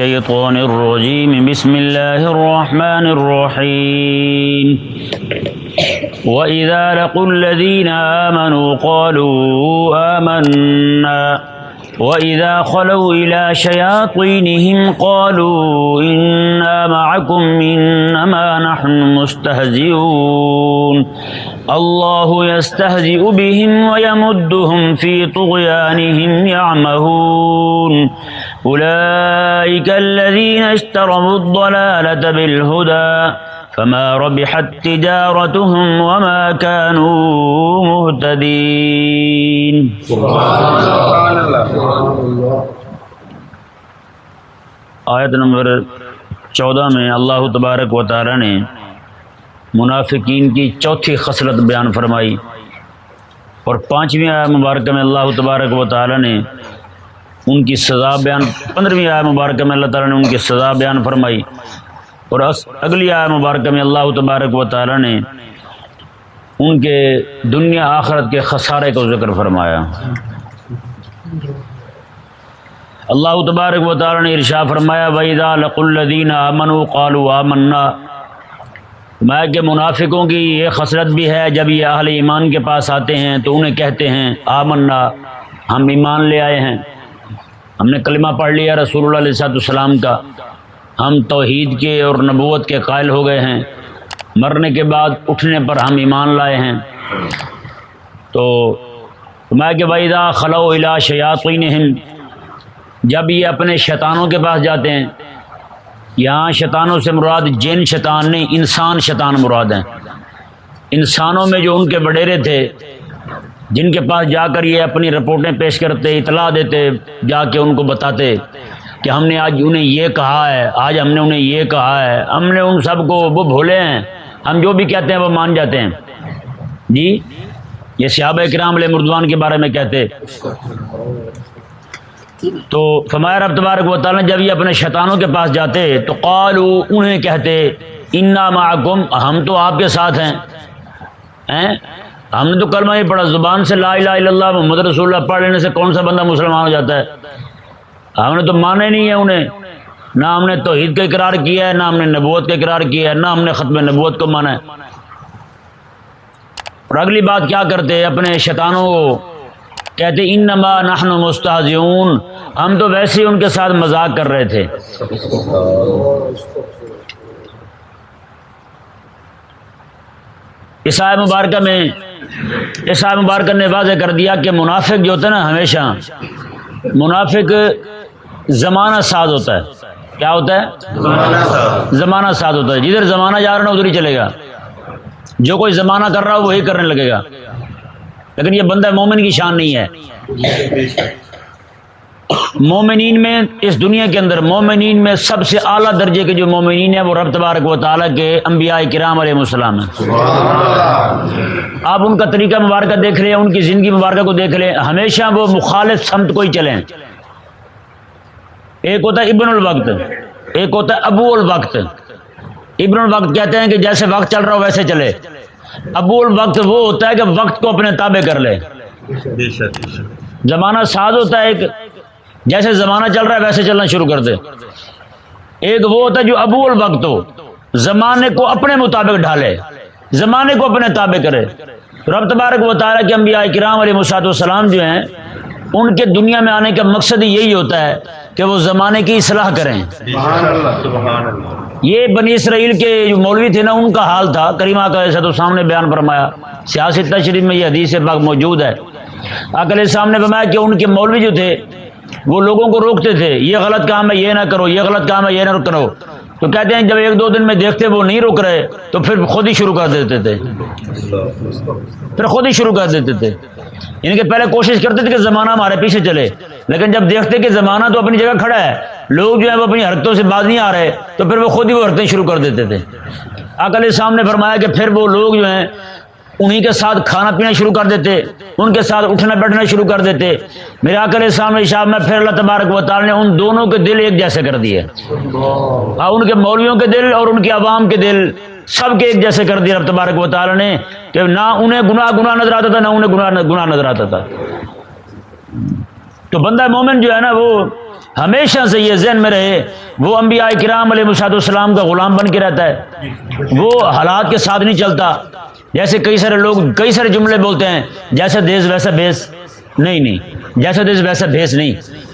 الشيطان الرجيم. بسم الله الرحمن الرحيم. وإذا لقوا الذين آمنوا قالوا آمنا. وإذا خلوا إلى شياطينهم قالوا إنا معكم، إنما نحن مستهزئون. الله يستهزئ بهم ويمدهم في طغيانهم يعمهون. أولئك الذين اشتروا الضلالة بالهدى، فما ربحت تجارتهم وما كانوا مهتدين. سبحان الله آیت نمبر چودہ میں اللہ تبارک و تعالی نے منافقین کی چوتھی خصلت بیان فرمائی اور پانچویں آیت مبارکہ میں اللہ تبارک و تعالی نے ان کی سزا بیان پندرہویں آیت مبارکہ میں اللہ تعالیٰ نے ان کی سزا بیان فرمائی۔ اور اگلی آیت مبارکہ میں اللہ تبارک و تعالیٰ نے ان کے دنیا آخرت کے خسارے کو ذکر فرمایا۔ اللہ تبارک و تعالیٰ نے ارشا فرمایا ویدا لق الدین امن و قالو آمنا میں کہ منافقوں کی یہ خسرت بھی ہے، جب یہ اہل ایمان کے پاس آتے ہیں تو انہیں کہتے ہیں، آمنا، ہم ایمان لے آئے ہیں۔ ہم نے کلمہ پڑھ لیا رسول اللہ علیہ صاحب السلام کا۔ ہم توحید کے اور نبوت کے قائل ہو گئے ہیں۔ مرنے کے بعد اٹھنے پر ہم ایمان لائے ہیں۔ تو میں کہ ویدا خلو الا شیاطین جب یہ اپنے شیطانوں کے پاس جاتے ہیں، یہاں شیطانوں سے مراد جن شیطان نہیں، انسان شیطان مراد ہیں۔ انسانوں میں جو ان کے وڈیرے تھے جن کے پاس جا کر یہ اپنی رپورٹیں پیش کرتے، اطلاع دیتے، جا کے ان کو بتاتے کہ ہم نے آج انہیں یہ کہا ہے، آج ہم نے انہیں یہ کہا ہے، ہم نے ان سب کو وہ بھولے ہیں، ہم جو بھی کہتے ہیں وہ مان جاتے ہیں۔ جی؟ یہ صحابہ کرام علیہ مردوان کے بارے میں کہتے۔ تو فمایا رب تبارک و تعالیٰ جب یہ اپنے شیطانوں کے پاس جاتے تو قالو انہیں کہتے، انا معکم ہم تو آپ کے ساتھ ہیں؟ ہم نے تو کلمہ ہی پڑھا، زبان سے لا الہ الا اللہ، محمد رسول اللہ پڑھ لینے سے کون سا بندہ مسلمان ہو جاتا ہے؟ ہم نے تو مانے نہیں ہے انہیں۔ نہ ہم نے توحید کا اقرار کیا ہے، نہ ہم نے نبوت کا اقرار کیا ہے، نہ ہم نے ختم نبوت کو مانا ہے۔ اور اگلی بات کیا کرتے اپنے شیطانوں کو؟ کہتے انما نحن مستحزون ہم تو ویسے ہی ان کے ساتھ مذاق کر رہے تھے۔ عیسائی مبارکہ میں عیسائی مبارکہ نے واضح کر دیا کہ منافق جو ہوتا ہے نا ہمیشہ منافق زمانہ ساز ہوتا ہے۔ کیا ہوتا ہے؟ زمانہ ساز۔ ہوتا ہے۔ جدھر زمانہ جا رہا ہے ادھر ہی چلے گا۔ جو کوئی زمانہ کر رہا ہو وہی کرنے لگے گا۔ لیکن یہ بندہ مومن کی شان نہیں ہے۔ مومنین میں اس دنیا کے اندر مومنین میں سب سے اعلیٰ درجے کے جو مومنین ہیں وہ رب تبارک و تعالیٰ کے انبیاء کرام علیہ السلام ہیں۔ آپ ان کا طریقہ مبارکہ دیکھ لیں ان کی زندگی مبارکہ کو دیکھ لیں ہمیشہ وہ مخالف سمت کو ہی چلیں۔ ایک ہوتا ہے ابن الوقت ایک ہوتا ہے ابو الوقت۔ ابن الوقت کہتے ہیں کہ جیسے وقت چل رہا ہو ویسے چلے۔ ابو الوقت وہ ہوتا ہے کہ وقت کو اپنے تابع کر لے۔ زمانہ ساز ہوتا ہے ایک جیسے زمانہ چل رہا ہے ویسے چلنا شروع کر دے۔ ایک وہ ہوتا ہے جو ابو الوقت ہو زمانے کو اپنے مطابق ڈھالے زمانے کو اپنے تابع کرے۔ رب تبارک و تعالیٰ کے انبیاء کرام علیہ مساط والسلام جو ہیں ان کے دنیا میں آنے کا مقصد یہی ہوتا ہے کہ وہ زمانے کی اصلاح کریں۔ یہ بنی اسرائیل کے جو مولوی تھے نا ان کا حال تھا۔ کریمہ کا ایسا تو سامنے بیان فرمایا سیاست شریف میں یہ حدیث پاک موجود ہے۔ اکل سامنے فرمایا کہ ان کے مولوی جو تھے وہ لوگوں کو روکتے تھے، یہ غلط کام ہے، یہ نہ کرو، یہ غلط کام ہے، یہ نہ کرو۔ تو کہتے ہیں، جب ایک دو دن میں دیکھتے وہ نہیں رک رہے، تو پھر خود ہی شروع کر دیتے تھے۔ پھر خود ہی شروع کر دیتے تھے۔ یعنی ان کے پہلے کوشش کرتے تھے کہ زمانہ ہمارے پیچھے چلے، لیکن جب دیکھتے کہ زمانہ تو اپنی جگہ کھڑا ہے، لوگ جو ہے وہ اپنی حرکتوں سے باز نہیں آ رہے، تو پھر وہ خود ہی وہ حرکتیں شروع کر دیتے تھے۔ اکل سامنے فرمایا کہ پھر وہ لوگ جو ہیں انہیں کے ساتھ کھانا پینا شروع کر دیتے، ان کے ساتھ اٹھنا بیٹھنا شروع کر دیتے۔ میرے آکر سامنے شاہ میں پھر اللہ تبارک و تعالیٰ نے ان دونوں کے دل ایک جیسے کر دیے۔ ہاں ان کے مولویوں کے دل اور ان کی عوام کے دل سب کے ایک جیسے کر دیا رب تبارک و تعالیٰ نے کہ نہ انہیں گناہ گناہ نظر آتا تھا، نہ انہیں گناہ گناہ نظر آتا تھا۔ تو بندہ مومن جو ہے نا، وہ ہمیشہ سے یہ ذہن میں رہے، وہ انبیاء کرام علیہ مشاہد السلام کا غلام بن کے رہتا ہے۔ وہ حالات کے ساتھ نہیں چلتا۔ جیسے کئی سارے لوگ کئی سارے جملے بولتے ہیں، جیسا دیس ویسا بھیس۔ نہیں نہیں۔ جیسا دیس ویسا بھیس نہیں۔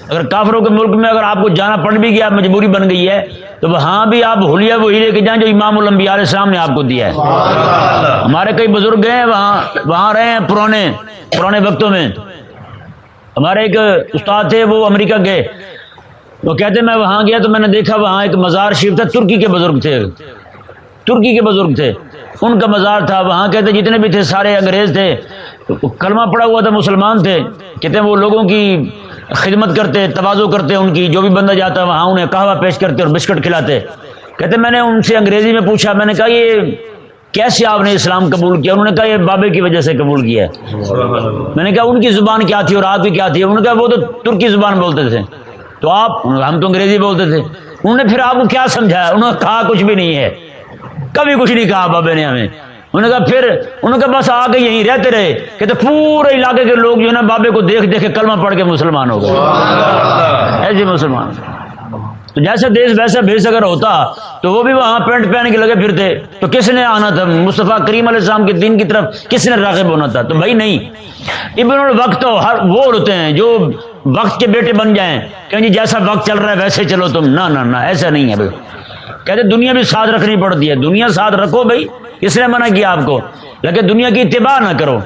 اگر کافروں کے ملک میں اگر آپ کو جانا پڑ بھی گیا، مجبوری بن گئی ہے، تو وہاں بھی آپ ہولیا وہی لے کے جائیں جو امام الانبیاء علیہ السلام نے آپ کو دیا ہے۔ ہمارے کئی بزرگ ہیں، وہاں وہاں رہے ہیں پرانے پرانے وقتوں میں۔ ہمارے ایک استاد تھے، وہ امریکہ گئے۔ وہ کہتے، میں وہاں گیا تو میں نے دیکھا وہاں ایک مزار شریف تھا، ترکی کے بزرگ تھے۔ ترکی کے بزرگ تھے۔ ان کا مزار تھا، وہاں کہتے جتنے بھی تھے، سارے انگریز تھے۔ کلمہ پڑا ہوا تھا، مسلمان تھے۔ کہتے ہیں وہ لوگوں کی خدمت کرتے توازو کرتے، ان کی جو بھی بندہ جاتا، وہاں انہیں کہوا پیش کرتے اور بسکٹ کھلاتے۔ کہتے میں نے ان سے انگریزی میں پوچھا، میں نے کہا یہ کیسے آپ نے اسلام قبول کیا؟ انہوں نے کہا یہ بابے کی وجہ سے قبول کیا میں نے کہا ان کی زبان کیا تھی اور آپ کی کیا تھی؟ انہوں نے کہا وہ تو ترکی زبان بولتے تھے۔ تو آپ، ہم تو انگریزی بولتے تھے۔ انہوں نے پھر آپ کو کیا سمجھایا؟ انہوں نے کہا کچھ بھی نہیں ہے۔ کبھی کچھ نہیں کہا بابے نے ہمیں۔ انہوں نے کہا پھر انہوں نے کہا بس آ کے یہیں رہتے رہے کہ تو پورے علاقے کے لوگ جو ہے نا بابے کو دیکھ دیکھ کے کلمہ پڑھ کے مسلمان ہو گئے۔ ایسے مسلمان۔ تو جیسے دیش ویسا بھیس اگر ہوتا تو وہ بھی وہاں پینٹ پہن کے لگے پھرتے۔ تو کس نے آنا تھا؟ مصطفیٰ کریم علیہ السلام کے دین کی طرف کس نے راغب ہونا تھا؟ تو بھائی نہیں۔ ابن الوقت ہر وہ ہوتے ہیں جو وقت کے بیٹے بن جائیں۔ کہ جی جیسا وقت چل رہا ہے ویسے چلو تم۔ نہ ایسا نہیں ہے۔ بھائی کہتے دنیا بھی ساتھ رکھنی پڑتی ہے۔ دنیا ساتھ رکھو بھائی کس نے منع کیا آپ کو۔ لیکن دنیا کی اتباع نہ کرو۔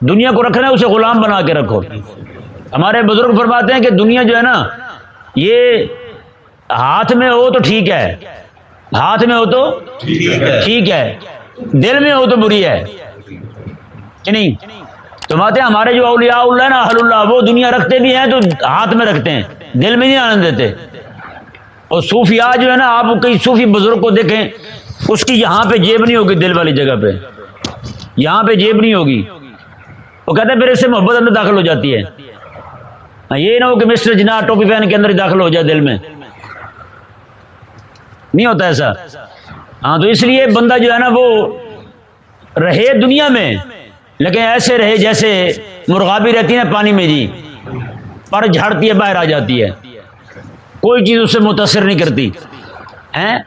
دنیا کو رکھنا ہے، اسے غلام بنا کے رکھو۔ ہمارے بزرگ فرماتے ہیں کہ دنیا جو ہے نا، یہ ہاتھ میں ہو تو ٹھیک ہے۔ ہاتھ میں ہو تو ٹھیک ہے۔ دل میں ہو تو بری ہے۔ کہ نہیں؟ تو ماتے ہمارے جو اولیاء اللہ نا اللہ، وہ دنیا رکھتے بھی ہیں تو ہاتھ میں رکھتے ہیں۔ دل میں نہیں آنند دیتے۔ اور صوفیاء جو ہے نا، آپ کئی صوفی بزرگ کو دیکھیں، اس کی یہاں پہ جیب نہیں ہوگی دل والی جگہ پہ۔ یہاں پہ جیب نہیں ہوگی۔ وہ کہتے ہیں پھر اس سے محبت اندر داخل ہو جاتی ہے۔ ہاں، یہ نہ ہو کہ مسٹر جنا ٹوپی پہن کے اندر داخل ہو جائے دل میں۔ نہیں ہوتا ایسا۔ ہاں تو اس لیے بندہ جو ہے نا، وہ رہے دنیا میں، لیکن ایسے رہے جیسے مرغابی رہتی ہے پانی میں جی۔ پر جھاڑتی ہے، باہر آ جاتی ہے۔ کوئی چیز اس سے متاثر نہیں کرتی۔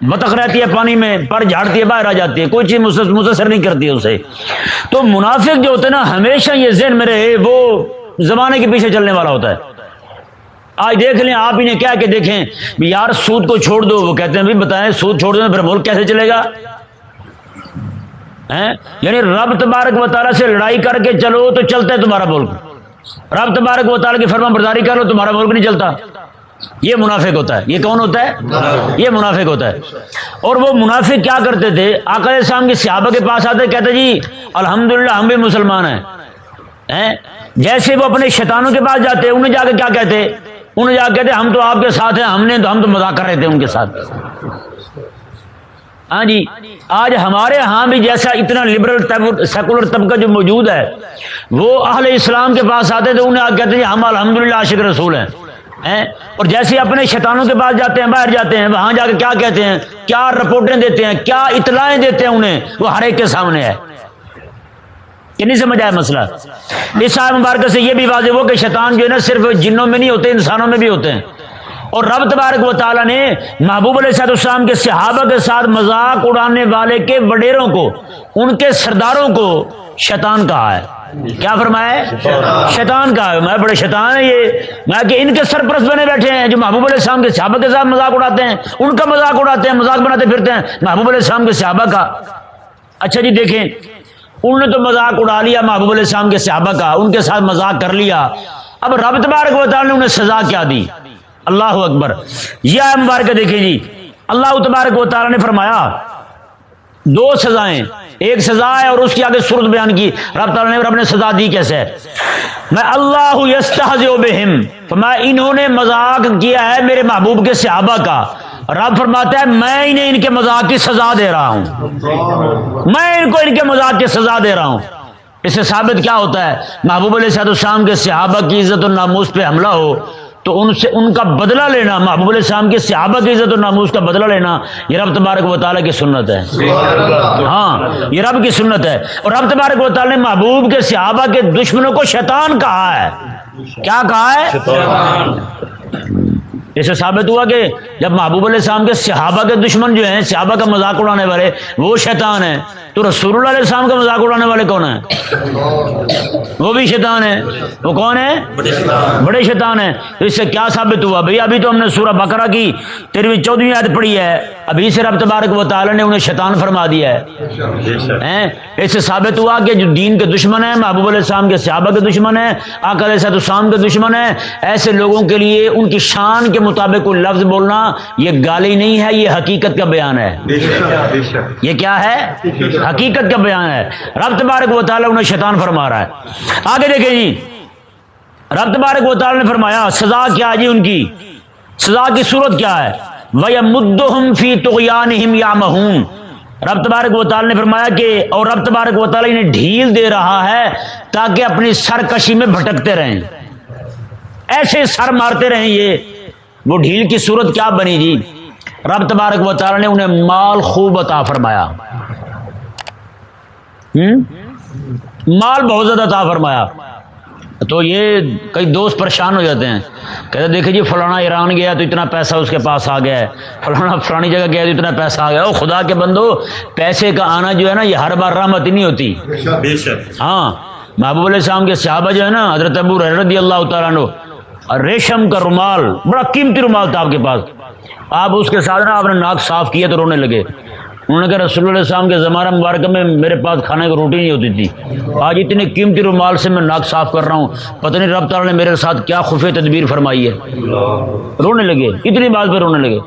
بطخ رہتی ہے پانی میں پر جھاڑتی ہے، باہر آ جاتی ہے۔ کوئی چیز متاثر نہیں کرتی اسے۔ تو منافق جو ہوتا ہے نا، ہمیشہ یہ ذہن میں رہے، وہ زمانے کے پیچھے چلنے والا ہوتا ہے۔ آج دیکھ لیں، آپ انہیں کیا کہ دیکھیں یار سود کو چھوڑ دو۔ وہ کہتے ہیں، بھی بتائیں، سود چھوڑ دو، پھر ملک کیسے چلے گا؟ یعنی رب تبارک و تعالیٰ سے لڑائی کر کے چلو تو چلتا ہے تمہارا ملک۔ رب تبارک و تعالیٰ کی فرما برداری کر لو، تمہارا ملک نہیں چلتا۔ یہ منافق ہوتا ہے۔ یہ کون ہوتا ہے؟ یہ منافق ہوتا ہے۔ اور وہ منافق کیا کرتے تھے؟ آکر اسلام کے صحابہ کے پاس آتے کہتے جی الحمدللہ ہم بھی مسلمان ہیں۔ جیسے وہ اپنے شیطانوں کے پاس جاتے انہیں جا کے کیا کہتے؟ انہیں جا کے کہتے ہم تو آپ کے ساتھ ہیں ہم نے تو ہم تو مذاق کر رہے تھے ان کے ساتھ۔ ہاں جی آج ہمارے ہاں بھی جیسا اتنا لبرل سیکولر طبقہ جو موجود ہے وہ اہل اسلام کے پاس آتے تھے انہیں کہتے ہیں ہم الحمد للہ عاشق رسول ہیں۔ اور جیسے اپنے شیطانوں کے پاس جاتے ہیں، باہر جاتے ہیں، وہاں جا کے کیا کہتے ہیں؟ کیا رپورٹیں دیتے ہیں؟ کیا اطلاعیں دیتے ہیں انہیں؟ وہ ہر ایک کے سامنے ہے۔ کہ نہیں سمجھ آیا مسئلہ؟ اس صاحب مبارک سے یہ بھی واضح ہو کہ شیطان جو ہے نا، صرف جنوں میں نہیں ہوتے، انسانوں میں بھی ہوتے ہیں۔ اور رب تبارک و تعالیٰ نے محبوب علیہ صاحب السلام کے صحابہ کے ساتھ مذاق اڑانے والے کے وڈیروں کو، ان کے سرداروں کو شیطان کہا ہے۔ کیا فرمایا ہے؟ شیطان. کا میں بڑے شیطان ہے یہ۔ میں کہ ان کے سرپرست بنے بیٹھے ہیں جو محبوب علیہ السلام کے صحابہ کے ساتھ مذاق اڑاتے ہیں ان کا مذاق اڑاتے ہیں مذاق بناتے پھرتے ہیں۔ محبوب علیہ السلام کے صحابہ کا۔ اچھا جی دیکھیں انہوں نے تو مذاق اڑا لیا محبوب علیہ السلام کے صحابہ کا ان کے ساتھ مذاق کر لیا۔ اب رب تبارک و تعالیٰ نے انہیں سزا کیا دی۔ اللہ اکبر۔ یہ مبارک دیکھیں جی۔ اللہ تبارک و تعالیٰ نے فرمایا دو سزائیں۔ ایک سزا ہے اور اس کی آگے صورت بیان کی۔ رب تعالیٰ نے رب نے سزا دی کیسے میں اللہ بہم۔ میں انہوں نے مذاق کیا ہے میرے محبوب کے صحابہ کا۔ رب فرماتا ہے، میں انہیں ان کے مذاق کی سزا دے رہا ہوں۔ میں ان کو ان کے مذاق کی سزا دے رہا ہوں۔ اس سے ثابت کیا ہوتا ہے؟ محبوب علیہ صاحب السلام کے صحابہ کی عزت اور ناموس پہ حملہ ہو۔ تو ان سے ان کا بدلہ لینا، محبوب علیہ السلام کے صحابہ کی عزت و ناموز کا بدلہ لینا، یہ رب تبارک و تعالیٰ کی سنت ہے۔ ہاں یہ رب کی سنت ہے۔ اور رب تبارک و تعالیٰ نے محبوب کے صحابہ کے دشمنوں کو شیطان کہا ہے۔ کیا کہا ہے؟ اسے ثابت ہوا کہ جب محبوب علیہ السلام کے صحابہ کے دشمن جو ہیں صحابہ کا مذاق اڑانے والے وہ شیطان ہیں۔ تو رسول اللہ علیہ السلام کا مذاق اڑانے والے کون ہیں؟ وہ بھی شیطان ہے وہ کون ہے بڑے شیطان ہیں۔ تو اس سے کیا ثابت ہوا؟ بھئی ابھی تو ہم نے سورہ بقرہ کی تیرہویں چودہویں عید پڑھی ہے۔ ابھی سے رب تبارک و تعالی نے انہیں شیطان فرما دیا ہے۔ اس سے ثابت ہوا کہ جو دین کے دشمن ہیں، محبوب علیہ السلام کے صحابہ کے دشمن ہیں، آقا علیہ السلام کے دشمن ہیں، ایسے لوگوں کے لیے ان کی شان کے مطابق کوئی لفظ بولنا یہ گالی نہیں ہے، یہ حقیقت کا بیان ہے۔ یہ کیا ہے؟ حقیقت کا بیان ہے۔ رب تبارک و تعالیٰ انہیں شیطان فرما رہا ہے۔ آگے دیکھیں جی۔ رب تبارک و تعالیٰ نے فرمایا، سزا کیا جی ان کی؟ سزا کی صورت کیا ہے؟ وَيَمُدُّهُمْ فِي تُغْيَانِهِمْ يَعْمَهُونَ۔ رب تبارک و تعالیٰ نے فرمایا کہ، اور رب تبارک و تعالیٰ انہیں ڈھیل دے رہا ہے تاکہ اپنی سرکشی میں بھٹکتے رہیں۔ ایسے سر مارتے رہیں یہ۔ وہ ڈھیل کی صورت کیا بنی جی؟ رب تبارک و تعالیٰ نے انہیں مال خوب عطا فرمایا۔ ہم؟ مال بہت زیادہ عطا فرمایا۔ تو یہ کئی دوست پریشان ہو جاتے ہیں، کہتے ہیں، دیکھیں جی فلانا ایران گیا تو اتنا پیسہ اس کے پاس آ گیا ہے، فلانا فلانی جگہ گیا تو اتنا پیسہ آ گیا او خدا کے بندو، پیسے کا آنا جو ہے نا، یہ ہر بار رحمت ہی نہیں ہوتی۔ ہاں محبوب علیہ السلام کے صحابہ جو ہے نا، حضرت ابو رضی اللہ تعالیٰ عنہ، اور ریشم کا رومال، بڑا قیمتی رومال تھا آپ کے پاس۔ آپ اس کے ساتھ نا، آپ نے ناک صاف کیا تو رونے لگے۔ انہوں نے کہا رسول اللہ علیہ السلام کے زمانہ مبارکہ میں میرے پاس کھانے کی روٹی نہیں ہوتی تھی۔ آج اتنے قیمتی رومال سے میں ناک صاف کر رہا ہوں۔ پتہ نہیں رب تعالیٰ نے میرے ساتھ کیا خفیہ تدبیر فرمائی ہے۔ رونے لگے۔ اتنی بات پہ رونے لگے۔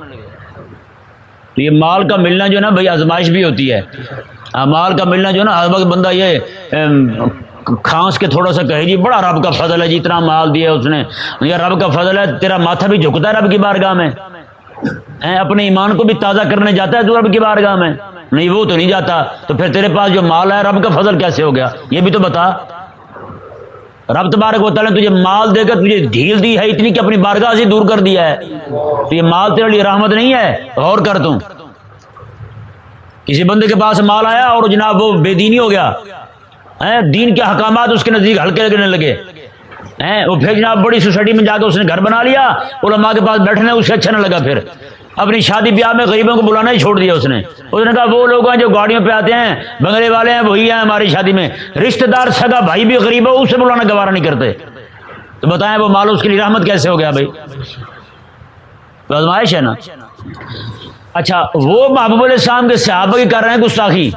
تو یہ مال کا ملنا جو ہے نا بھائی آزمائش بھی ہوتی ہے۔ مال کا ملنا جو ہے نا ہر وقت بندہ یہ کھانس کے تھوڑا سا کہے جی بڑا رب کا فضل ہے جی اتنا مال دیا اس نے۔ یا رب کا فضل ہے، تیرا ماتھا بھی جھکتا ہے رب کی بارگاہ میں۔ اپنے ایمان کو بھی تازہ کرنے جاتا ہے تو رب کی بارگاہ میں۔ نہیں، وہ تو نہیں جاتا۔ تو پھر تیرے پاس جو مال ہے، رب کا فضل کیسے ہو گیا؟ یہ بھی تو بتا۔ رب تبارک و تعالیٰ نے تجھے مال دے کر تجھے ڈھیل دی ہے، اتنی کہ اپنی بارگاہ سے دور کر دیا ہے۔ تو یہ مال تیرے لیے رحمت نہیں ہے؟ غور کر تم کسی بندے کے پاس مال آیا اور جناب وہ بے دینی ہو گیا۔ دین کے حکامات اس کے نزدیک ہلکے لگنے لگے۔ وہ پھر جناب بڑی سوسائٹی میں جا کے اس نے گھر بنا لیا، علماء کے پاس بیٹھنے اسے اچھا نہ لگا پھر۔ اپنی شادی بیاہ میں غریبوں کو بلانا ہی چھوڑ دیا اس نے۔ اس نے کہا وہ لوگ ہیں جو گاڑیوں پہ آتے ہیں بنگلے والے ہیں وہی ہیں ہماری شادی میں۔ رشتہ دار سگا بھائی بھی غریب ہو اسے بلانا گوارا نہیں کرتے۔ تو بتائیں وہ مال اس کے لیے رحمت کیسے ہو گیا بھائی؟ آزمائش ہے نا۔ اچھا وہ محبوب علیہ السلام کے صحابہ کی کر رہے ہیں گستاخی۔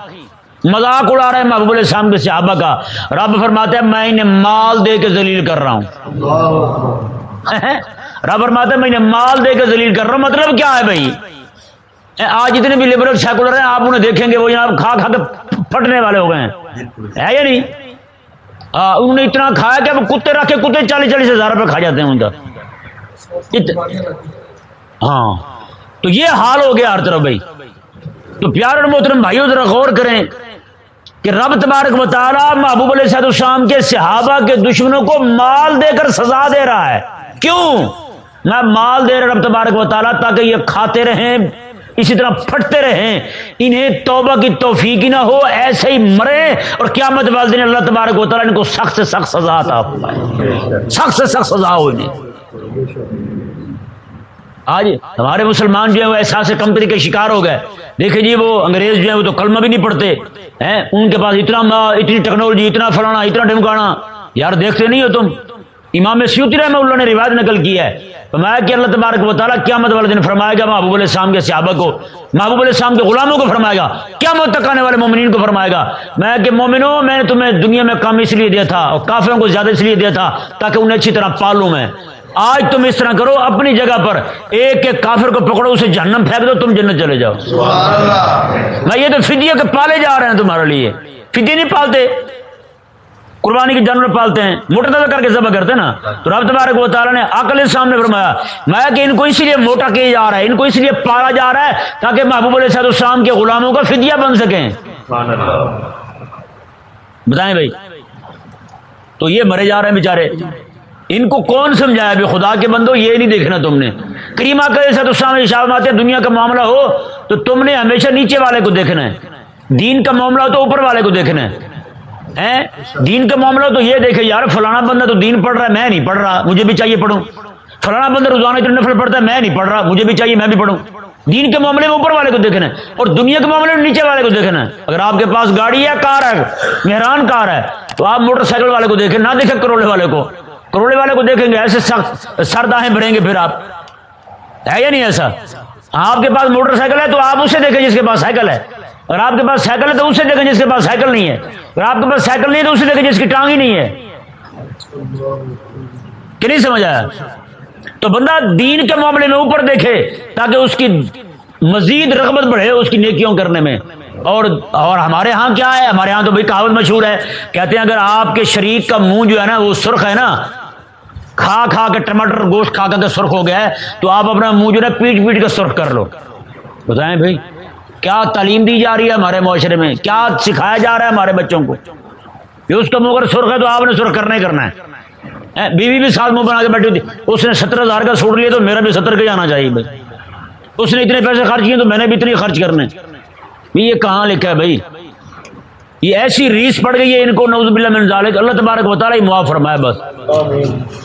مذاق اڑا رہے ہیں محبوب علیہ السلام کے صحابہ کا۔ رب فرماتے ہیں میں انہیں مال دے کے ذلیل کر رہا ہوں۔ رب فرماتے ہیں میں انہیں مال دے کے ذلیل کر رہا ہوں مطلب کیا ہے بھائی؟ آج جتنے بھی لبرل سیکولر ہیں آپ انہیں دیکھیں گے وہ جناب کھا کھا کے پھٹنے والے ہو گئے ہیں۔ ہے یا نہیں؟ انہوں نے اتنا کھایا کہ اب کتے رکھ کے کتے چالیس چالیس ہزار روپے کھا جاتے ہیں ان کا۔ ہاں۔ تو یہ حال ہو گیا ہر طرف بھائی۔ تو پیار اور محترم بھائیوں ذرا غور کریں کہ رب تبارک و تعالی محبوب علیہ صاحب الشام کے صحابہ کے دشمنوں کو مال دے کر سزا دے رہا ہے۔ کیوں؟ نہ مال دے رہا رب تبارک و تعالیٰ، تاکہ یہ کھاتے رہیں، اسی طرح پھٹتے رہیں۔ انہیں توبہ کی توفیق ہی نہ ہو، ایسے ہی مرے اور قیامت والے دن اللہ تبارک و تعالیٰ ان کو سخت سے سخت سزا عطا فرمائے۔ سخت سے سخت سزا ہو انہیں۔ آج ہمارے مسلمان جو ہیں، وہ احساس کمپنی کے شکار ہو گئے۔ دیکھیں جی وہ انگریز جو ہیں، وہ تو کلمہ بھی نہیں پڑھتے۔ ہیں، ان کے پاس اتنا اتنی ٹیکنالوجی، اتنا فلانا، اتنا ڈمکانا یار، دیکھتے نہیں ہو تم؟ امام سیوتی رحمہ اللہ نے روایت نقل کی ہے۔ فرمایا کہ اللہ تبارک و تعالیٰ قیامت والے دن فرمائے گا محبوب علیہ السلام کے صحابہ کو محبوب علیہ السلام کے غلاموں کو فرمائے گا قیامت تک آنے والے مومنین کو فرمائے گا۔ میں کہ مومنوں میں نے تمہیں دنیا میں کام اس لیے دیا تھا اور کافروں کو زیادہ اس لیے دیا تھا تاکہ انہیں اچھی طرح پالوں میں۔ آج تم اس طرح کرو اپنی جگہ پر ایک ایک کافر کو پکڑو اسے جہنم پھینک دو تم جنت چلے جاؤ۔ میں یہ تو فدیہ کے پالے جا رہے ہیں تمہارے لیے۔ فدیہ نہیں پالتے۔ قربانی کے جانور پالتے ہیں، موٹا تازہ کر کے ذبح کرتے ہیں نا۔ تو رب تبارک و تعالیٰ نے عقل سامنے فرمایا۔ میں کہ ان کو اسی لیے موٹا کیا جا رہا ہے، ان کو اس لیے پالا جا رہا ہے تاکہ محبوب علیہ صاحب السلام کے غلاموں کا فدیہ بن سکیں۔ بتائیں بھائی۔ تو یہ مرے جا رہے ہیں بیچارے۔ ان کو کون سمجھایا بھی؟ خدا کے بندو، یہ نہیں دیکھنا تم نے۔ کریمہ کرے سد السلام شاہ آتے دنیا کا معاملہ ہو تو تم نے ہمیشہ نیچے والے کو دیکھنا ہے۔ دین کا معاملہ ہو تو اوپر والے کو دیکھنا ہے۔ دین کا معاملہ تو یہ دیکھے، یار، فلانا بندہ تو دین پڑھ رہا ہے، میں نہیں پڑھ رہا، مجھے بھی چاہیے پڑھوں۔ فلانا بندہ روزانہ اتنے نفل پڑھتا ہے، میں نہیں پڑھ رہا، مجھے بھی چاہیے، میں بھی پڑھوں۔ دین کے معاملے میں اوپر والے کو دیکھنا ہے اور دنیا کے معاملے میں نیچے والے کو دیکھنا ہے۔ اگر آپ کے پاس گاڑی ہے، کار ہے، مہران کار ہے، تو آپ موٹر سائیکل والے کو دیکھیں، نہ دیکھیں کروڑے والے کو۔ کروڑے والے کو دیکھیں گے، ایسے سخت سر داہیں بھریں گے پھر آپ۔ ہے یا نہیں ایسا؟ آپ کے پاس موٹر سائیکل ہے تو آپ اسے دیکھیں جس کے پاس سائیکل ہے۔ اگر آپ کے پاس سائیکل ہے تو اسے دیکھیں جس کے پاس سائیکل نہیں ہے۔ اگر آپ کے پاس سائیکل نہیں ہے تو اسے دیکھیں جس کی ٹانگ ہی نہیں ہے۔ کہ نہیں سمجھ آیا تو بندہ دین کے معاملے میں اوپر دیکھے تاکہ اس کی مزید رغبت بڑھے اس کی نیکیوں کرنے میں۔ اور اور ہمارے ہاں کیا ہے؟ ہمارے ہاں تو بھائی کہاوت مشہور ہے۔ کہتے ہیں اگر آپ کے شریک کا منہ جو ہے نا وہ سرخ ہے نا، کھا کھا کے ٹماٹر گوشت کھا کر کے سرخ ہو گیا ہے، تو آپ اپنا منہ جو ہے پیٹ پیٹ کے سرخ کر لو۔ بتائیں بھائی؟ کیا تعلیم دی جا رہی ہے ہمارے معاشرے میں؟ کیا سکھایا جا رہا ہے ہمارے بچوں کو؟ کہ اس کا منہ اگر سرخ ہے تو آپ نے سرخ کرنا ہی کرنا ہے۔ بیوی بھی ساتھ منہ بنا کے بیٹھی ہوتی۔ اس نے ستر ہزار کا سوٹ لیا تو میرا بھی ستر کا ہی آنا چاہیے بھائی۔ اس نے اتنے پیسے خرچ کیے تو میں نے بھی اتنے خرچ کرنے۔ یہ کہاں لکھا ہے بھائی؟ یہ ایسی ریس پڑ گئی ہے ان کو نوز باللہ من ذالک۔ اللہ تبارک بتا رہا معاف فرمائے بس۔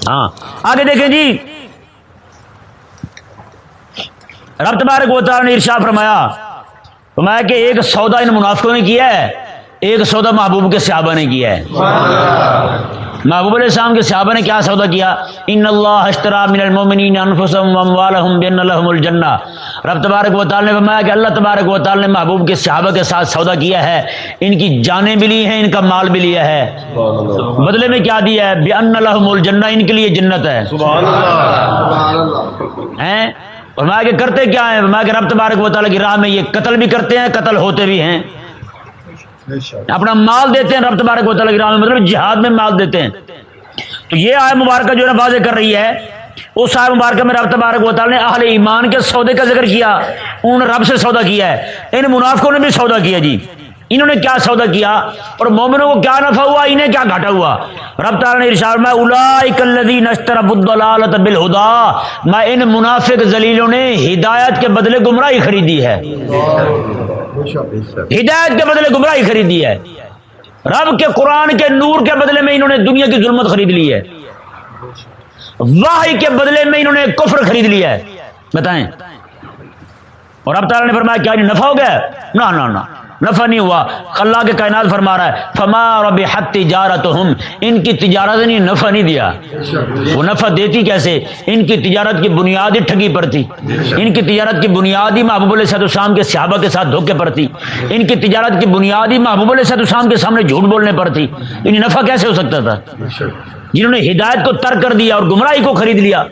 ہاں۔ آگے دیکھیں جی۔ رب تبارک و تعالی نے ارشاد فرمایا فرمایا کہ ایک سودا ان منافقوں نے کیا ہے ایک سودا محبوب کے صحابہ نے کیا ہے۔ محبوب علیہ السلام کے صحابہ نے کیا سودا کیا؟ ان اللہ اشترا من المؤمنین انفسهم واموالهم بان لهم الجنہ۔ رب تبارک و تعالی نے فرمایا کہ اللہ تبارک و تعالی نے محبوب کے صحابہ کے ساتھ سودا کیا ہے۔ ان کی جانیں بھی لی ہیں ان کا مال بھی لیا ہے۔ بدلے میں کیا دیا ہے؟ بان لهم الجنہ ان کے لیے جنت ہے۔ ہیں؟ فرمایا کہ کرتے کیا ہیں؟ فرمایا کہ رب تبارک و تعالی کی راہ میں یہ قتل بھی کرتے ہیں قتل ہوتے بھی ہیں۔ اپنا مال دیتے ہیں رب تبارک و تعالی کی راہ میں مطلب جہاد میں مال دیتے ہیں۔ تو یہ آئے مبارکہ جو ہے واضح کر رہی ہے اس آئے مبارکہ میں رب تبارک و تعالی نے اہل ایمان کے سودے کا ذکر کیا انہوں نے رب سے سودا کیا ہے۔ ان منافقوں نے بھی سودا کیا جی۔ انہوں نے کیا سودا کیا اور مومنوں کو کیا نفع ہوا؟ انہیں کیا گھاٹا ہوا؟ رب تعالی نے ارشاد میں اولئک الذین اشتروا الضلالۃ بالهدى میں ان منافق ذلیلوں نے ہدایت کے بدلے گمراہی خریدی ہے۔ ہدایت کے بدلے گمراہی خریدی ہے۔ رب کے قرآن کے نور کے بدلے میں انہوں نے دنیا کی ظلمت خرید لی ہے۔ واہی کے بدلے میں انہوں نے کفر خرید لیا ہے۔ بتائیں۔ اور اب تعالیٰ نے فرمایا، کیا نفع ہو گیا نہ نہ نہ۔ نفع نہیں ہوا۔ اللہ کے کائنات فرما رہا ہے، فما رب تجارت ان کی تجارت نے نفع نہیں دیا۔ وہ نفع دیتی کیسے؟ ان کی تجارت کی بنیاد ہی ٹھگی پر تھی ان کی تجارت کی بنیاد ہی محبوب علیہ صد السلام کے صحابہ کے ساتھ دھوکے پر تھی ان کی تجارت کی بنیاد ہی محبوب علیہ صد السلام کے سامنے جھوٹ بولنے پر تھی انہیں نفع کیسے ہو سکتا تھا؟ جنہوں نے ہدایت کو ترک کر دیا اور گمراہی کو خرید لیا،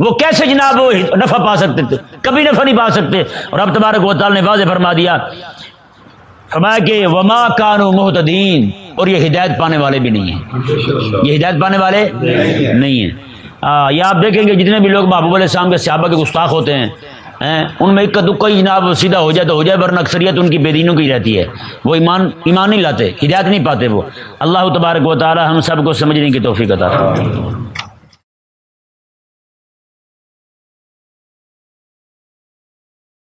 وہ کیسے جناب وہ نفع پا سکتے تھے؟ کبھی نفع نہیں پا سکتے۔ اور اب تبارک و تعالی نے واضح فرما دیا فرمایا کہ وما کانو محتدین اور یہ ہدایت پانے والے بھی نہیں ہیں۔ یہ ہدایت پانے والے نہیں ہیں۔ یہ آپ دیکھیں گے جتنے بھی لوگ محبوب علیہ السلام کے صحابہ کے گستاخ ہوتے ہیں ان میں کا دکھ ہی جناب سیدھا ہو جائے تو ہو جائے، ورنہ اکثریت ان کی بے دینوں کی رہتی ہے۔ وہ ایمان ایمان نہیں لاتے، ہدایت نہیں پاتے وہ۔ اللہ تبارک و تعالی ہم سب کو سمجھنے کی توفیق عطا